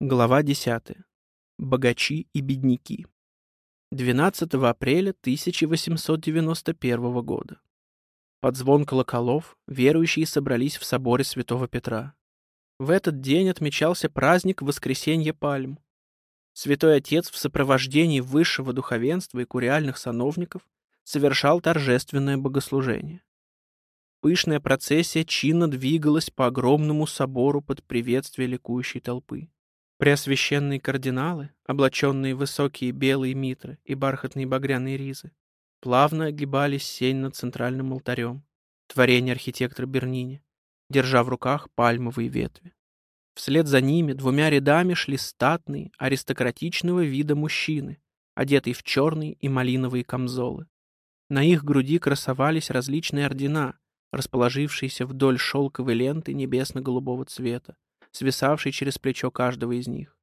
Глава 10. Богачи и бедняки. 12 апреля 1891 года. Под звон колоколов верующие собрались в соборе Святого Петра. В этот день отмечался праздник Воскресенья Пальм. Святой Отец в сопровождении высшего духовенства и куриальных сановников совершал торжественное богослужение. Пышная процессия чинно двигалась по огромному собору под приветствие ликующей толпы. Преосвященные кардиналы, облаченные в высокие белые митры и бархатные багряные ризы, плавно огибались сень над центральным алтарем, творение архитектора Бернини, держа в руках пальмовые ветви. Вслед за ними двумя рядами шли статные, аристократичного вида мужчины, одетые в черные и малиновые камзолы. На их груди красовались различные ордена, расположившиеся вдоль шелковой ленты небесно-голубого цвета, свисавший через плечо каждого из них.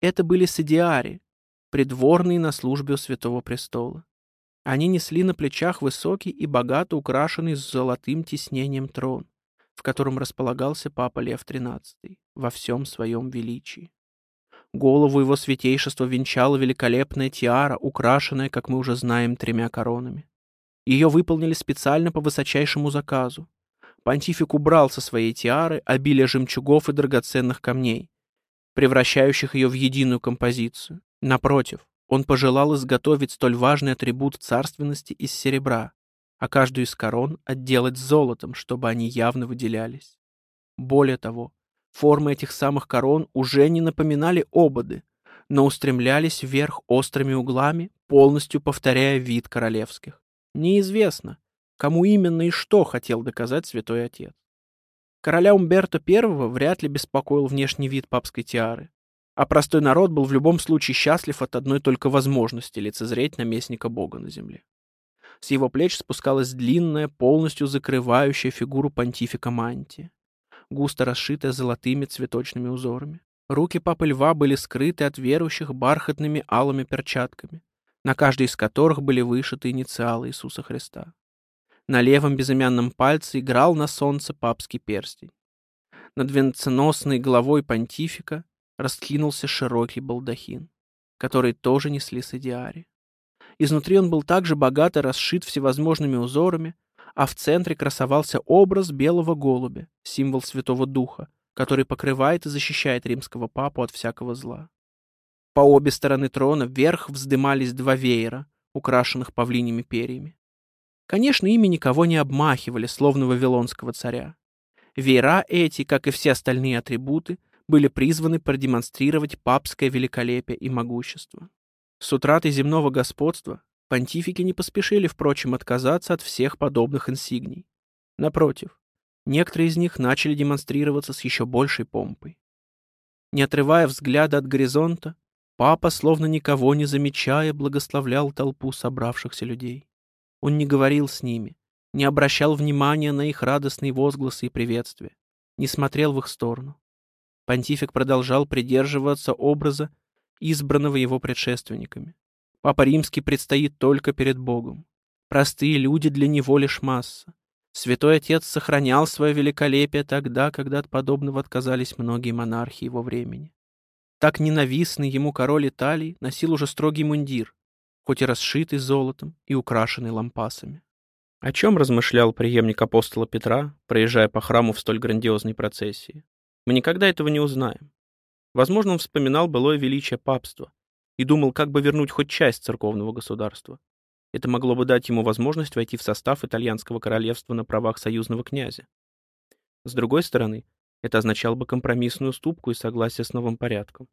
Это были садиари, придворные на службе у Святого Престола. Они несли на плечах высокий и богато украшенный с золотым тиснением трон, в котором располагался Папа Лев XIII во всем своем величии. Голову его святейшества венчала великолепная тиара, украшенная, как мы уже знаем, тремя коронами. Ее выполнили специально по высочайшему заказу, Понтифик убрал со своей тиары обилие жемчугов и драгоценных камней, превращающих ее в единую композицию. Напротив, он пожелал изготовить столь важный атрибут царственности из серебра, а каждую из корон отделать золотом, чтобы они явно выделялись. Более того, формы этих самых корон уже не напоминали ободы, но устремлялись вверх острыми углами, полностью повторяя вид королевских. Неизвестно, кому именно и что хотел доказать святой отец. Короля Умберто I вряд ли беспокоил внешний вид папской тиары, а простой народ был в любом случае счастлив от одной только возможности лицезреть наместника Бога на земле. С его плеч спускалась длинная, полностью закрывающая фигуру понтифика мантия, густо расшитая золотыми цветочными узорами. Руки папы льва были скрыты от верующих бархатными алыми перчатками, на каждой из которых были вышиты инициалы Иисуса Христа. На левом безымянном пальце играл на солнце папский перстень. Над венценосной головой понтифика раскинулся широкий балдахин, который тоже несли с идиари. Изнутри он был также богато расшит всевозможными узорами, а в центре красовался образ белого голубя, символ Святого Духа, который покрывает и защищает римского папу от всякого зла. По обе стороны трона вверх вздымались два веера, украшенных павлиньими перьями. Конечно, ими никого не обмахивали, словно вавилонского царя. Веера эти, как и все остальные атрибуты, были призваны продемонстрировать папское великолепие и могущество. С утратой земного господства понтифики не поспешили, впрочем, отказаться от всех подобных инсигний. Напротив, некоторые из них начали демонстрироваться с еще большей помпой. Не отрывая взгляда от горизонта, папа, словно никого не замечая, благословлял толпу собравшихся людей. Он не говорил с ними, не обращал внимания на их радостные возгласы и приветствия, не смотрел в их сторону. Понтифик продолжал придерживаться образа, избранного его предшественниками. Папа Римский предстоит только перед Богом. Простые люди для него лишь масса. Святой Отец сохранял свое великолепие тогда, когда от подобного отказались многие монархи его времени. Так ненавистный ему король Италии носил уже строгий мундир, хоть и расшитый золотом и украшенный лампасами. О чем размышлял преемник апостола Петра, проезжая по храму в столь грандиозной процессии? Мы никогда этого не узнаем. Возможно, он вспоминал былое величие папства и думал, как бы вернуть хоть часть церковного государства. Это могло бы дать ему возможность войти в состав итальянского королевства на правах союзного князя. С другой стороны, это означало бы компромиссную уступку и согласие с новым порядком.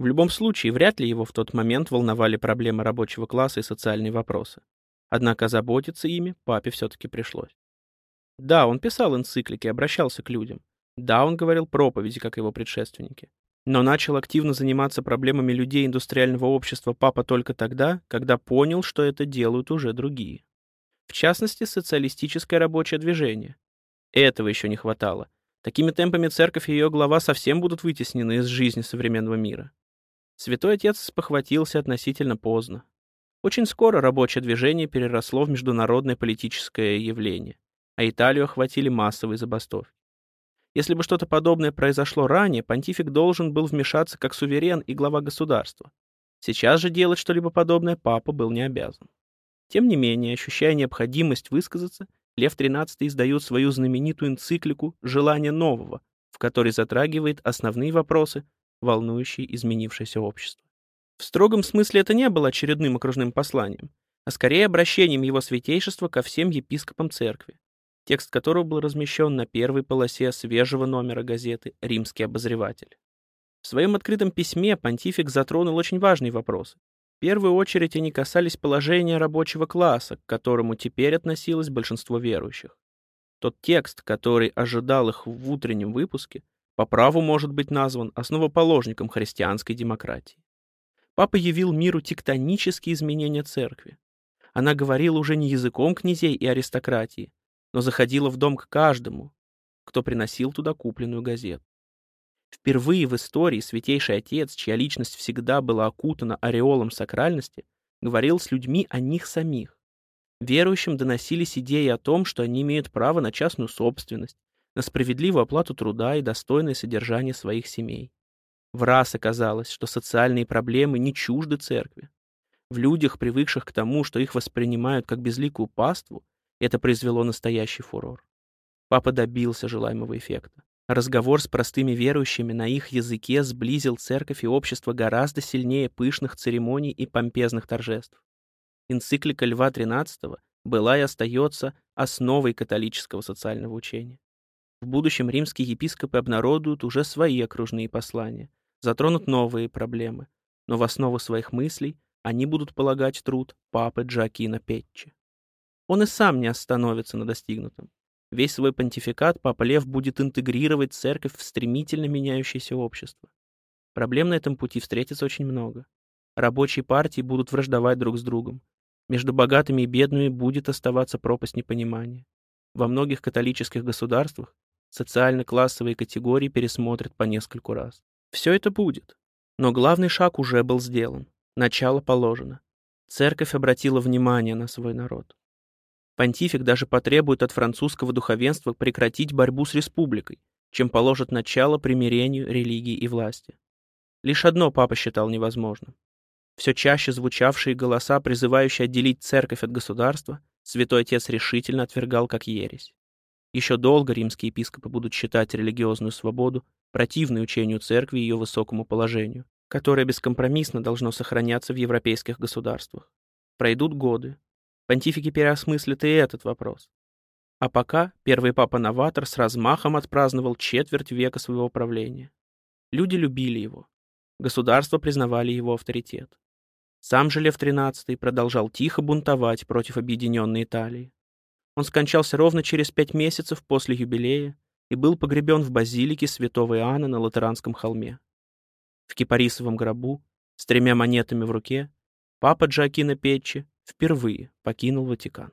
В любом случае, вряд ли его в тот момент волновали проблемы рабочего класса и социальные вопросы. Однако заботиться ими папе все-таки пришлось. Да, он писал энциклики, обращался к людям. Да, он говорил проповеди, как его предшественники. Но начал активно заниматься проблемами людей индустриального общества папа только тогда, когда понял, что это делают уже другие. В частности, социалистическое рабочее движение. Этого еще не хватало. Такими темпами церковь и ее глава совсем будут вытеснены из жизни современного мира. Святой Отец спохватился относительно поздно. Очень скоро рабочее движение переросло в международное политическое явление, а Италию охватили массовые забастовки. Если бы что-то подобное произошло ранее, понтифик должен был вмешаться как суверен и глава государства. Сейчас же делать что-либо подобное папа был не обязан. Тем не менее, ощущая необходимость высказаться, Лев XIII издает свою знаменитую энциклику «Желание нового», в которой затрагивает основные вопросы, волнующие изменившееся общество. В строгом смысле это не было очередным окружным посланием, а скорее обращением его святейшества ко всем епископам церкви, текст которого был размещен на первой полосе свежего номера газеты «Римский обозреватель». В своем открытом письме понтифик затронул очень важные вопросы. В первую очередь они касались положения рабочего класса, к которому теперь относилось большинство верующих. Тот текст, который ожидал их в утреннем выпуске, по праву может быть назван основоположником христианской демократии. Папа явил миру тектонические изменения церкви. Она говорила уже не языком князей и аристократии, но заходила в дом к каждому, кто приносил туда купленную газету. Впервые в истории Святейший Отец, чья личность всегда была окутана ореолом сакральности, говорил с людьми о них самих. Верующим доносились идеи о том, что они имеют право на частную собственность, на справедливую оплату труда и достойное содержание своих семей. В раз оказалось, что социальные проблемы не чужды церкви. В людях, привыкших к тому, что их воспринимают как безликую паству, это произвело настоящий фурор. Папа добился желаемого эффекта. Разговор с простыми верующими на их языке сблизил церковь и общество гораздо сильнее пышных церемоний и помпезных торжеств. Энциклика Льва XIII была и остается основой католического социального учения. В будущем римские епископы обнародуют уже свои окружные послания, затронут новые проблемы, но в основу своих мыслей они будут полагать труд папы Джакина Петчи. Он и сам не остановится на достигнутом. Весь свой понтификат Папа Лев будет интегрировать церковь в стремительно меняющееся общество. Проблем на этом пути встретится очень много. Рабочие партии будут враждовать друг с другом. Между богатыми и бедными будет оставаться пропасть непонимания. Во многих католических государствах социально-классовые категории пересмотрят по нескольку раз. Все это будет. Но главный шаг уже был сделан. Начало положено. Церковь обратила внимание на свой народ. Понтифик даже потребует от французского духовенства прекратить борьбу с республикой, чем положит начало примирению религии и власти. Лишь одно папа считал невозможным. Все чаще звучавшие голоса, призывающие отделить церковь от государства, святой отец решительно отвергал как ересь. Еще долго римские епископы будут считать религиозную свободу противной учению церкви и ее высокому положению, которое бескомпромиссно должно сохраняться в европейских государствах. Пройдут годы, Понтифики переосмыслят и этот вопрос. А пока первый папа-новатор с размахом отпраздновал четверть века своего правления. Люди любили его. Государства признавали его авторитет. Сам же Лев XIII продолжал тихо бунтовать против объединенной Италии. Он скончался ровно через пять месяцев после юбилея и был погребен в базилике святого Иоанна на Латеранском холме. В кипарисовом гробу, с тремя монетами в руке, папа Джоакино Печчи впервые покинул Ватикан.